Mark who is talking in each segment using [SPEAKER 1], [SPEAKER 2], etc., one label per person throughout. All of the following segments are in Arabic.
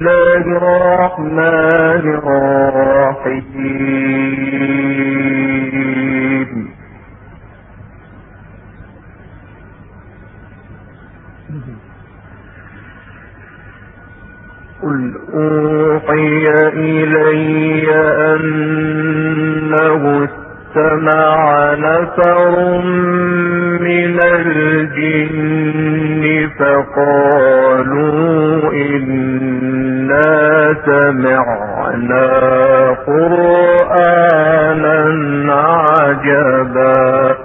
[SPEAKER 1] الله الرحمن الرحيم. قل أوحي إلي أنه استمع نفر من الجن فقالوا سمعنا قرآنا عجبا.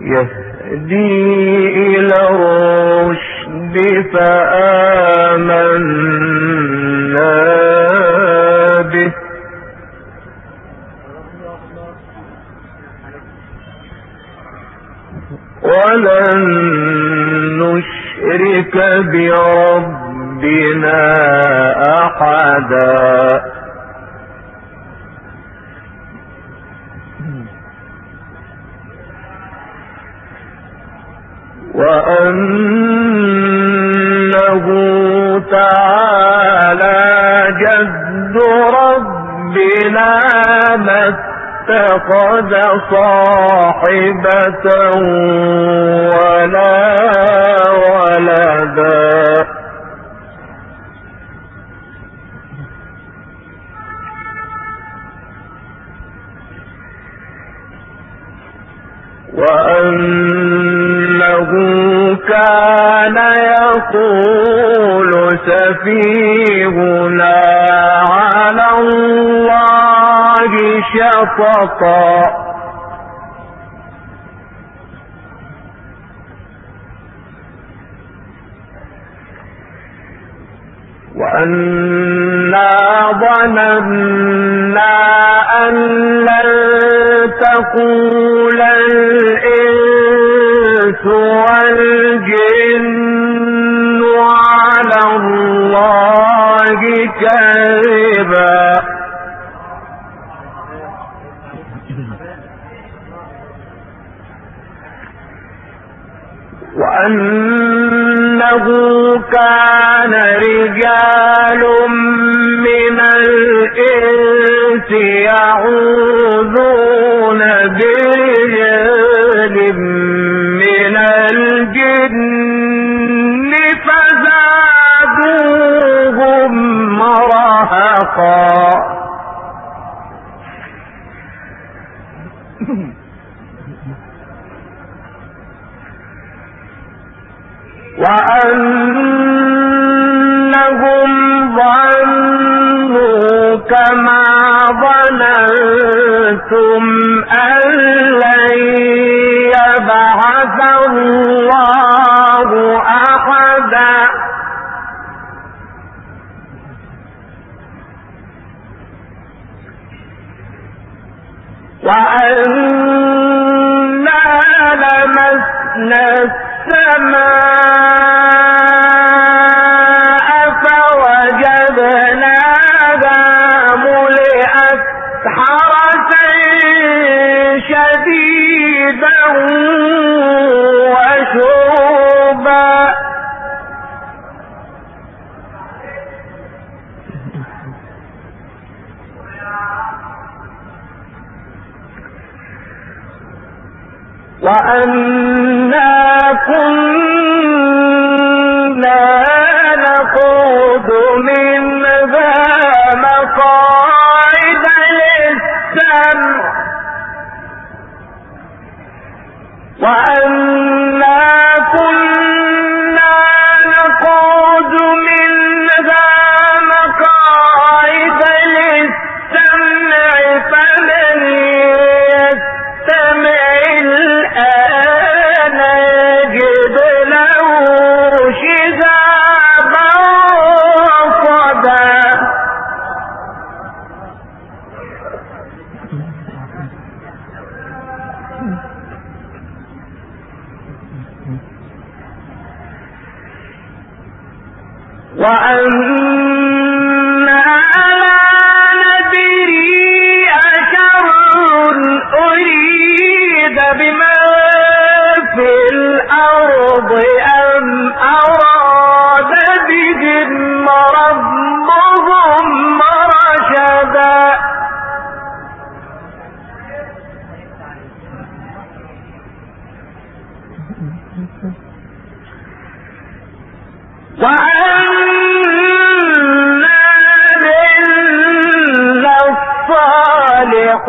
[SPEAKER 1] يهدي إلى الرشد فآمنا. بربنا أحدا وأنه تعالى جد ربنا ما اتخذ صاحبة ولا كان يقول سفيهنا على الله شططا. وأنا ظننا أن لن تقول الإنس والجن على الله كذبا. وأنه كان رجال من الإنس يعوذون وأنهم وأنا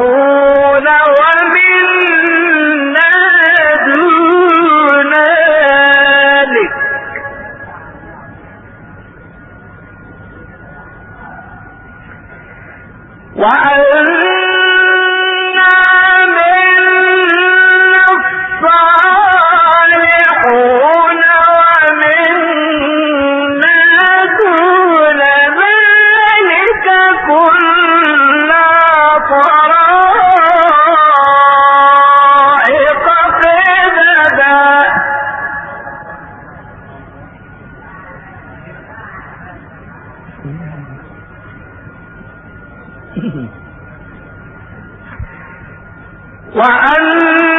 [SPEAKER 1] Oh به وأن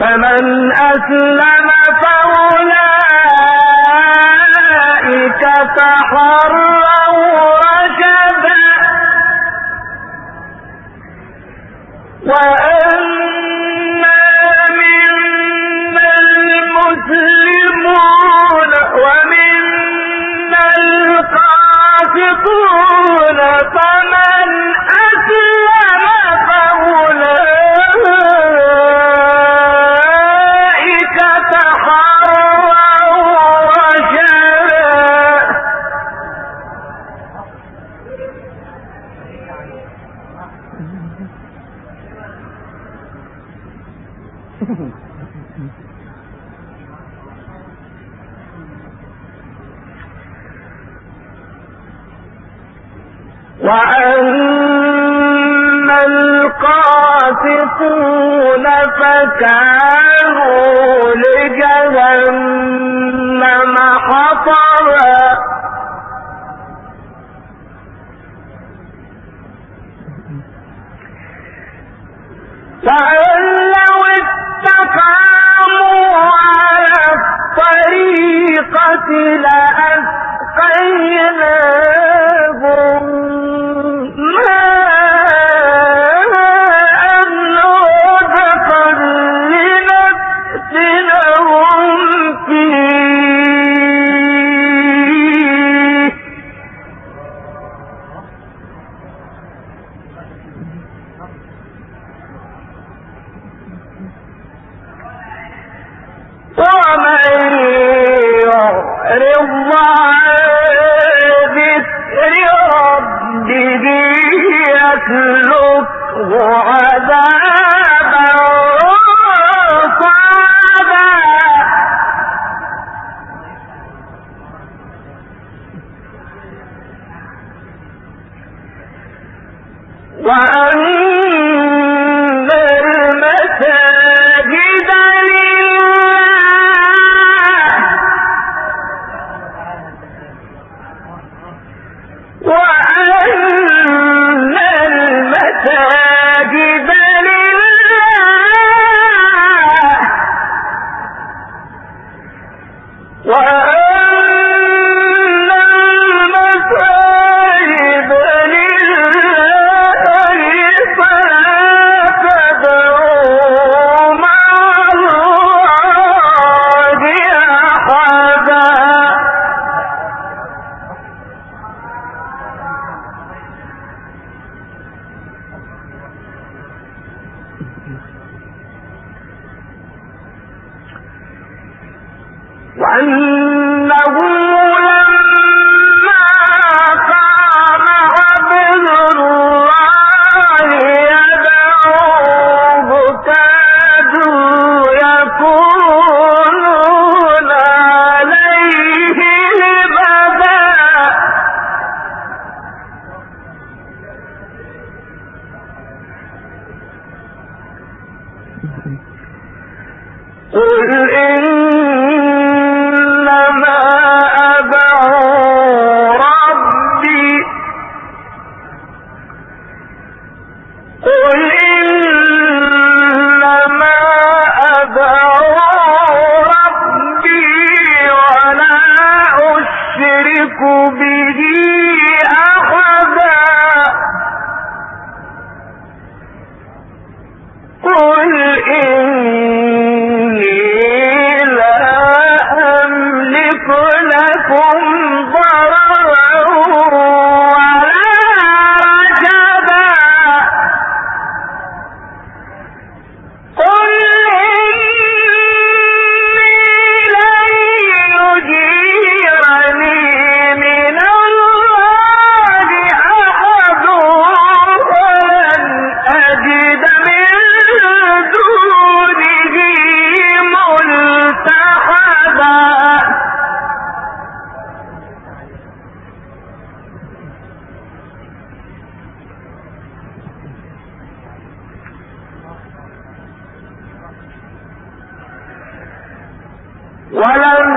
[SPEAKER 1] فمن أسلم وأما القاسطون فكانوا لجهنم به إلا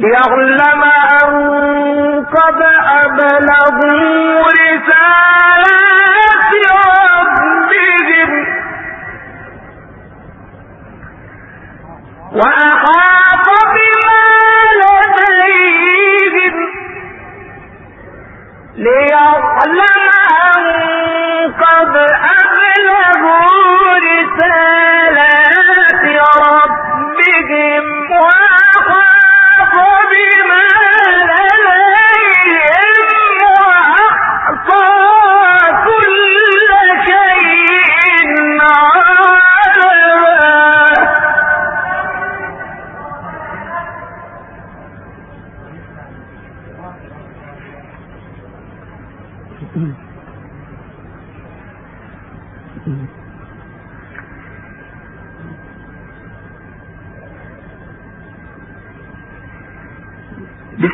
[SPEAKER 1] ليعلم أن قد أبلغوا رسالات ربهم وأحاط بما لديهم ليعلم أن قد أبلغوا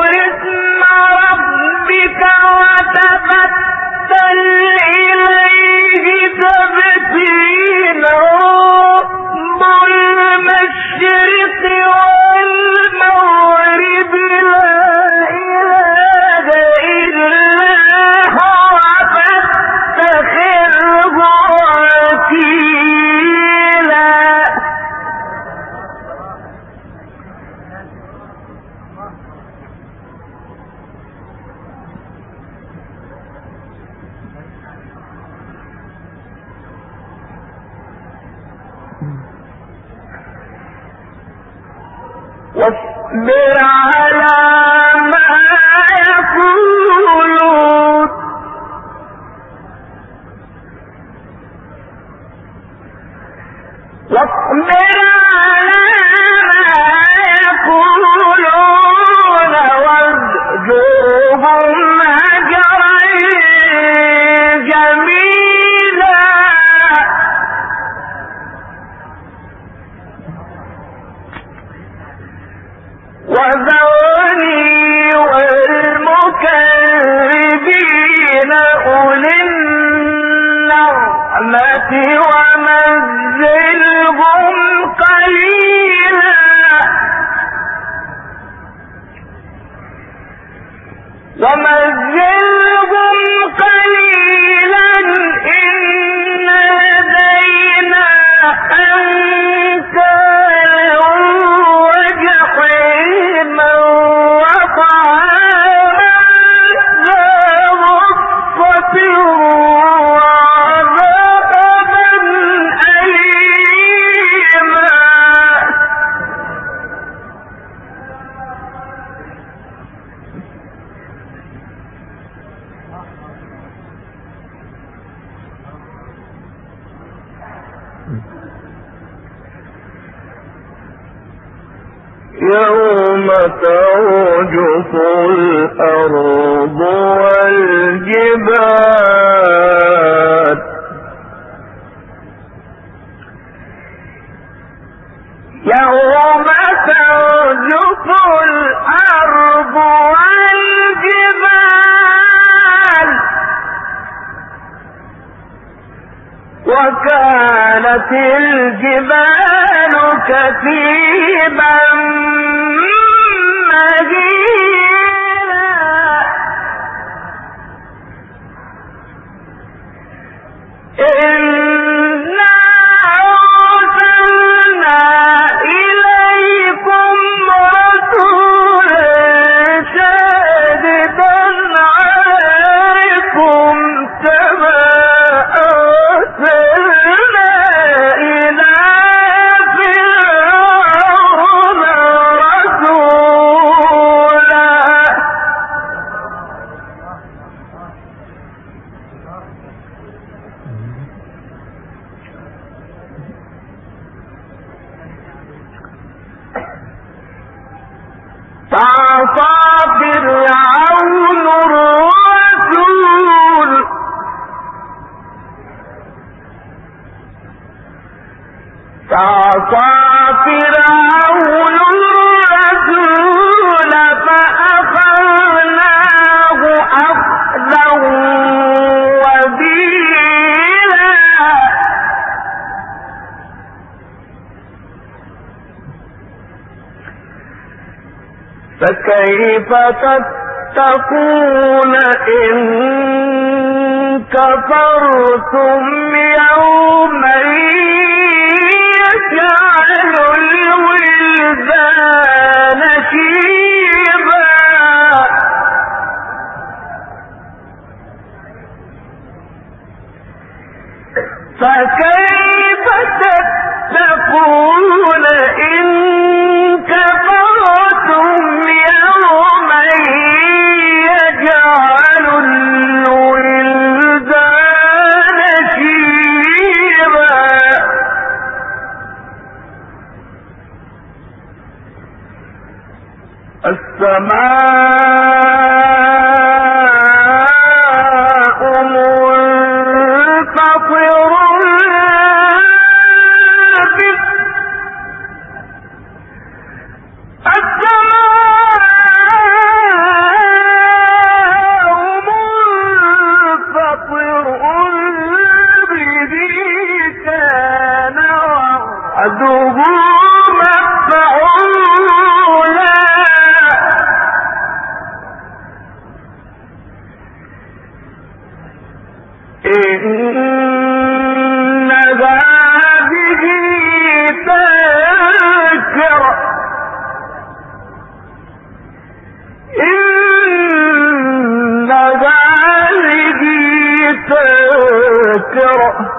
[SPEAKER 1] واذكر اسم ربك وتفتل وكثبت الجبال كثيبا فكيف تتقون إن كفرتم يوما يجعل الولدان شيبا؟ فكيف السماء اقرأ